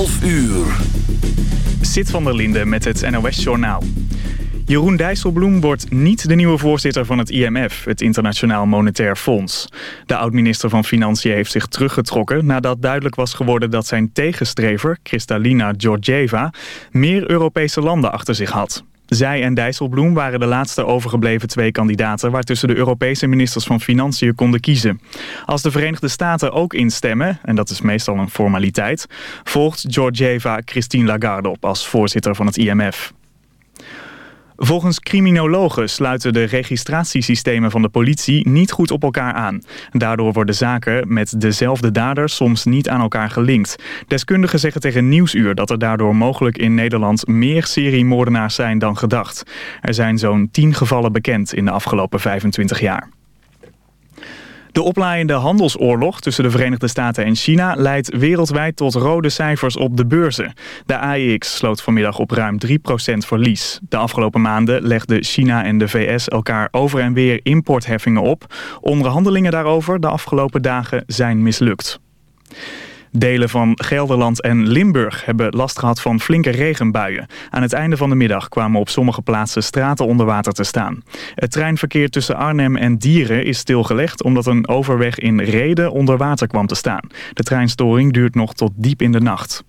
12 uur. Zit van der Linde met het NOS-journaal. Jeroen Dijsselbloem wordt niet de nieuwe voorzitter van het IMF, het Internationaal Monetair Fonds. De oud-minister van Financiën heeft zich teruggetrokken nadat duidelijk was geworden dat zijn tegenstrever, Kristalina Georgieva, meer Europese landen achter zich had. Zij en Dijsselbloem waren de laatste overgebleven twee kandidaten... waartussen de Europese ministers van Financiën konden kiezen. Als de Verenigde Staten ook instemmen, en dat is meestal een formaliteit... volgt Georgieva Christine Lagarde op als voorzitter van het IMF. Volgens criminologen sluiten de registratiesystemen van de politie niet goed op elkaar aan. Daardoor worden zaken met dezelfde daders soms niet aan elkaar gelinkt. Deskundigen zeggen tegen Nieuwsuur dat er daardoor mogelijk in Nederland meer seriemoordenaars zijn dan gedacht. Er zijn zo'n 10 gevallen bekend in de afgelopen 25 jaar. De oplaaiende handelsoorlog tussen de Verenigde Staten en China leidt wereldwijd tot rode cijfers op de beurzen. De AEX sloot vanmiddag op ruim 3% verlies. De afgelopen maanden legden China en de VS elkaar over en weer importheffingen op. Onderhandelingen daarover de afgelopen dagen zijn mislukt. Delen van Gelderland en Limburg hebben last gehad van flinke regenbuien. Aan het einde van de middag kwamen op sommige plaatsen straten onder water te staan. Het treinverkeer tussen Arnhem en Dieren is stilgelegd... omdat een overweg in Reden onder water kwam te staan. De treinstoring duurt nog tot diep in de nacht.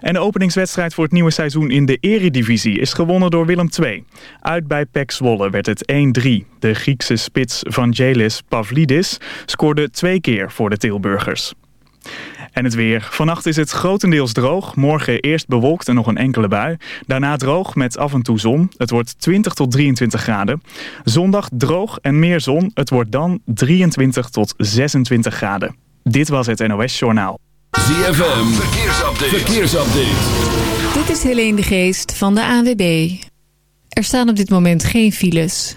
En de openingswedstrijd voor het nieuwe seizoen in de eredivisie is gewonnen door Willem II. Uit bij PEC Zwolle werd het 1-3. De Griekse spits van Jelis Pavlidis scoorde twee keer voor de Tilburgers. En het weer. Vannacht is het grotendeels droog. Morgen eerst bewolkt en nog een enkele bui. Daarna droog met af en toe zon. Het wordt 20 tot 23 graden. Zondag droog en meer zon. Het wordt dan 23 tot 26 graden. Dit was het NOS Journaal. ZFM. Verkeersupdate. Verkeersupdate. Dit is Helene de Geest van de ANWB. Er staan op dit moment geen files.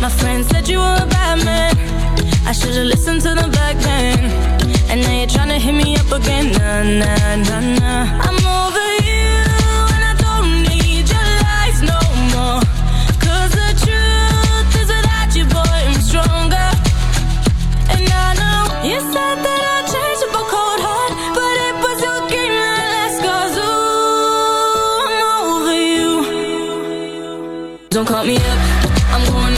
My friend said you were a bad man I should've listened to the back then And now you're tryna hit me up again Nah, nah, nah, nah I'm over you And I don't need your lies no more Cause the truth is without you, boy, I'm stronger and I know you said that I'd change up a cold heart, but it was your game that last. Cause ooh, I'm over you. Don't call me up, I'm going.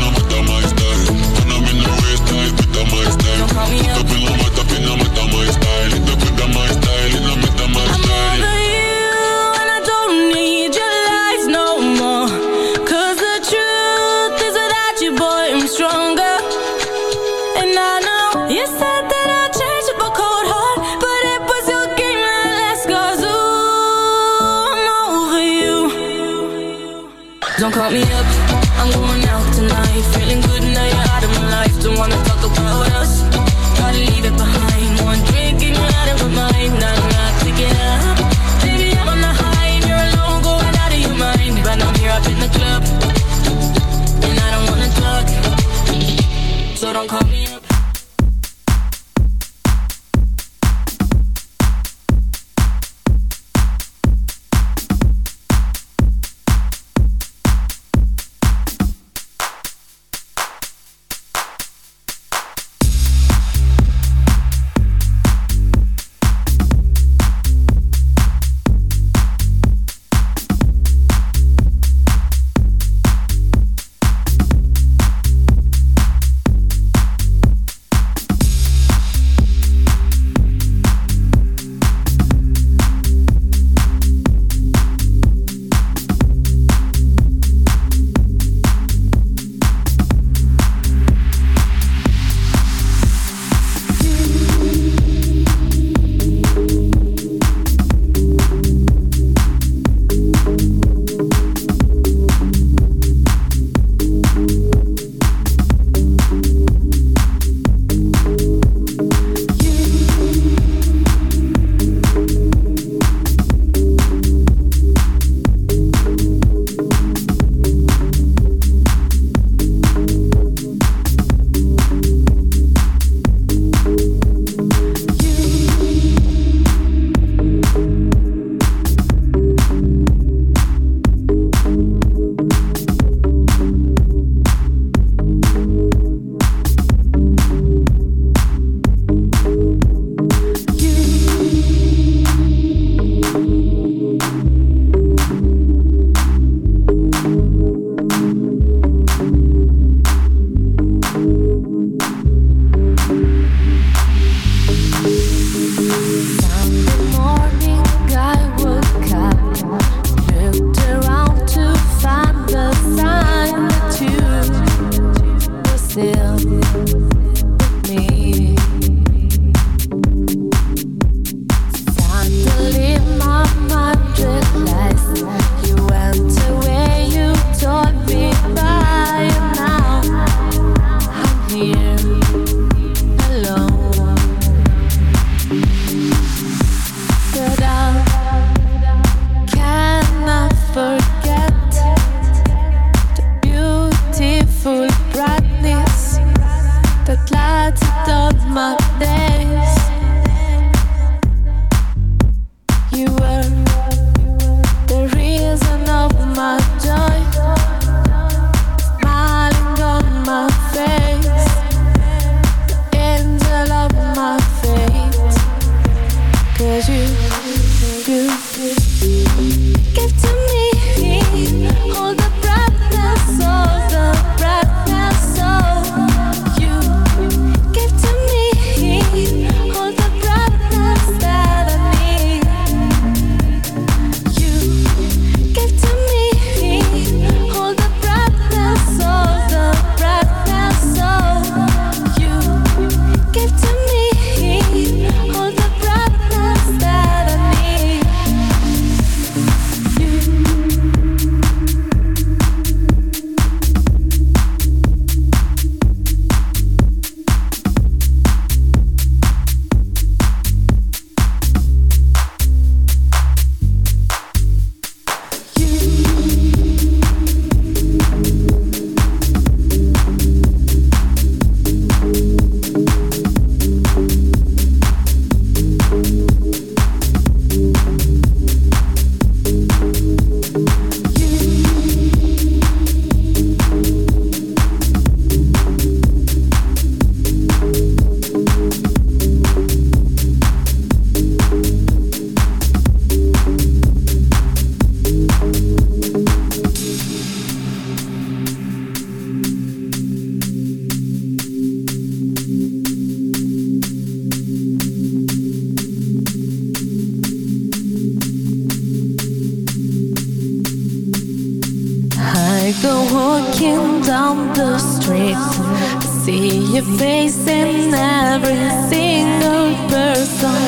walking down the street I see your face in every single person.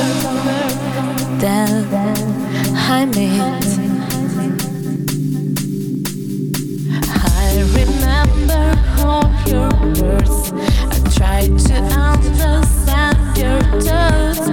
That I meet I remember all your words. I try to understand your thoughts.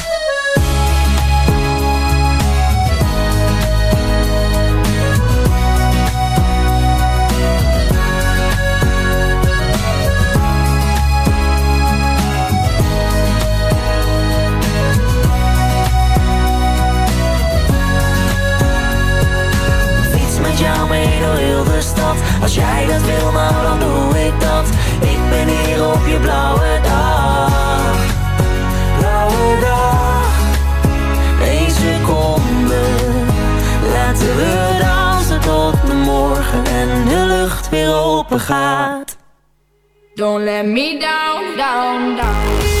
Als jij dat wil, nou dan doe ik dat. Ik ben hier op je blauwe dag. Blauwe dag. Eén seconde. Laten we dansen tot de morgen en de lucht weer open gaat. Don't let me down, down, down.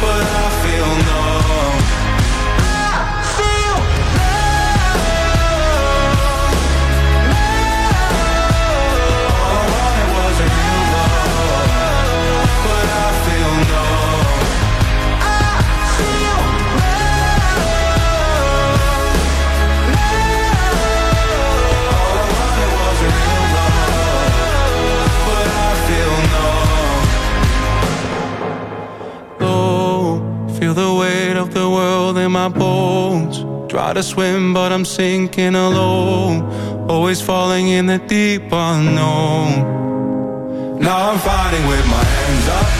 But I feel numb. My bones. Try to swim, but I'm sinking alone. Always falling in the deep unknown. Now I'm fighting with my hands up, hands up.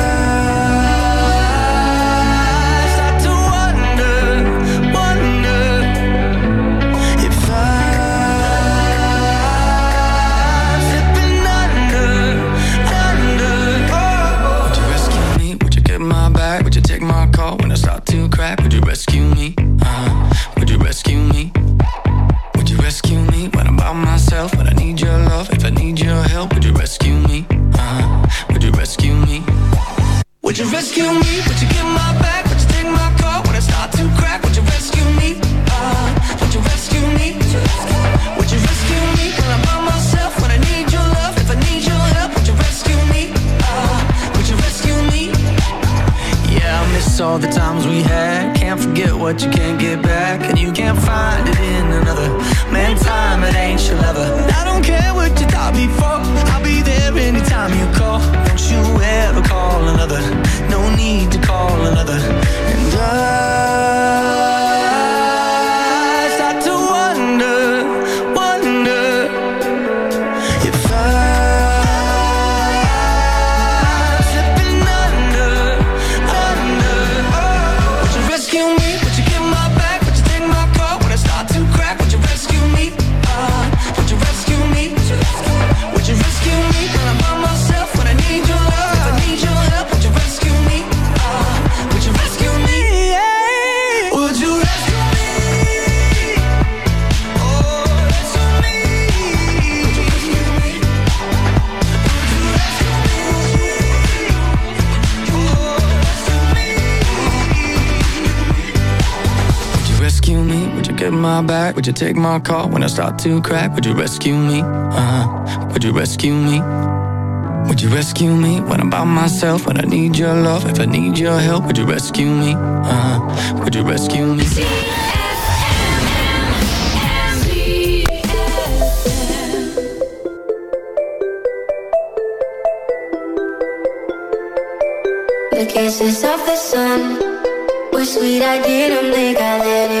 what you can't get back, and you can't find it. take my call when I start to crack? Would you rescue me? Uh-huh. Would you rescue me? Would you rescue me when I'm by myself? When I need your love, if I need your help, would you rescue me? Uh-huh. Would you rescue me? The kisses of the sun were sweet. I didn't think I let it